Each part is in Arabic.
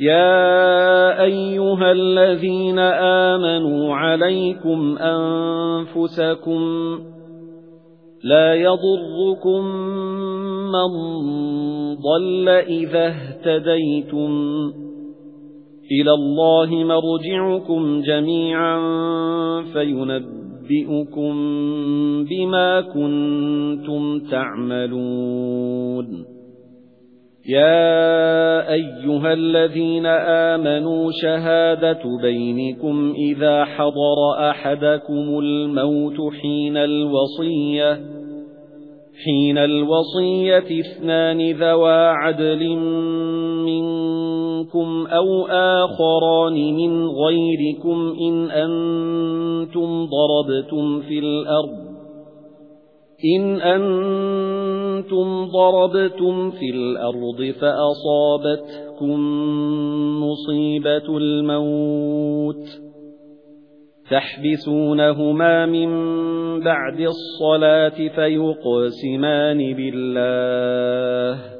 يَا أَيُّهَا الَّذِينَ آمَنُوا عَلَيْكُمْ أَنفُسَكُمْ لَا يَضُرُّكُم مَّن ضَلَّ إِذَا اهْتَدَيْتُمْ إِلَى اللَّهِ مَرْجِعُكُمْ جَمِيعًا فَيُنَبِّئُكُم بِمَا كُنتُمْ تَعْمَلُونَ يَا أَيُّهَا الَّذِينَ آمَنُوا شَهَادَةُ بَيْنِكُمْ إِذَا حَضَرَ أَحَدَكُمُ الْمَوْتُ حِينَ الْوَصِيَّةِ حِينَ الْوَصِيَّةِ اثْنَانِ ذَوَا عَدْلٍ مِنكُمْ أَوْ آخَرَانِ مِنْ غَيْرِكُمْ إِنْ أَنْتُمْ ضَرَبْتُمْ فِي الْأَرْضِ. إِنْ أَنْتُمْ ضَرَبْتُمْ فِي الْأَرْضِ فَأَصَابَتْكُمْ مُصِيبَةُ الْمَوْتِ تَحْبِسُونَهُمَا مِنْ بَعْدِ الصَّلَاةِ فَيُقْسِمَانِ بِاللَّهِ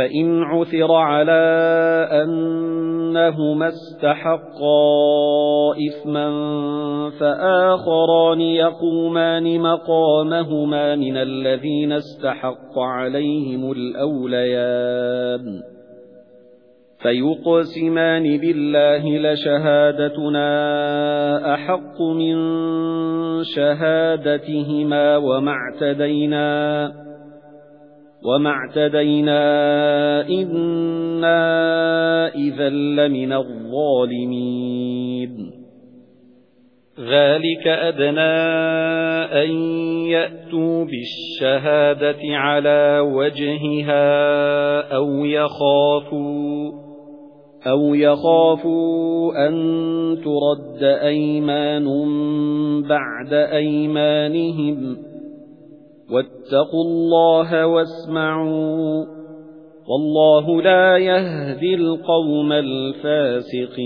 فَإِنْ عُثِرَ عَلَى أَنَّهُمَا اسْتَحَقَّا إِثْمًا فَآخَرَانِ يَقُومَانِ مَقَامَهُمَا مِنَ الَّذِينَ اسْتَحَقَّ عَلَيْهِمُ الْأَوْلَيَانِ فَيُقْسِمَانِ بِاللَّهِ لَشَهَادَتُنَا أَحَقُّ مِنْ شَهَادَتِهِمَا وَمَا اعْتَدَيْنَا وَمَا اعْتَدَيْنَا إِنَّا إِذًا لَّمِنَ الظَّالِمِينَ ذَلِكَ أَدْنَى أَن يَأْتُوا بِالشَّهَادَةِ عَلَى وَجْهِهَا أَوْ يَخَافُوا أَوْ يَخَافُوا أَن تُرَدَّ أَيْمَانٌ بَعْدَ أَيْمَانِهِمْ وَاتَّقُوا اللَّهَ وَاسْمَعُوا. وَاللَّهُ لَا يَهْدِي الْقَوْمَ الْفَاسِقِينَ.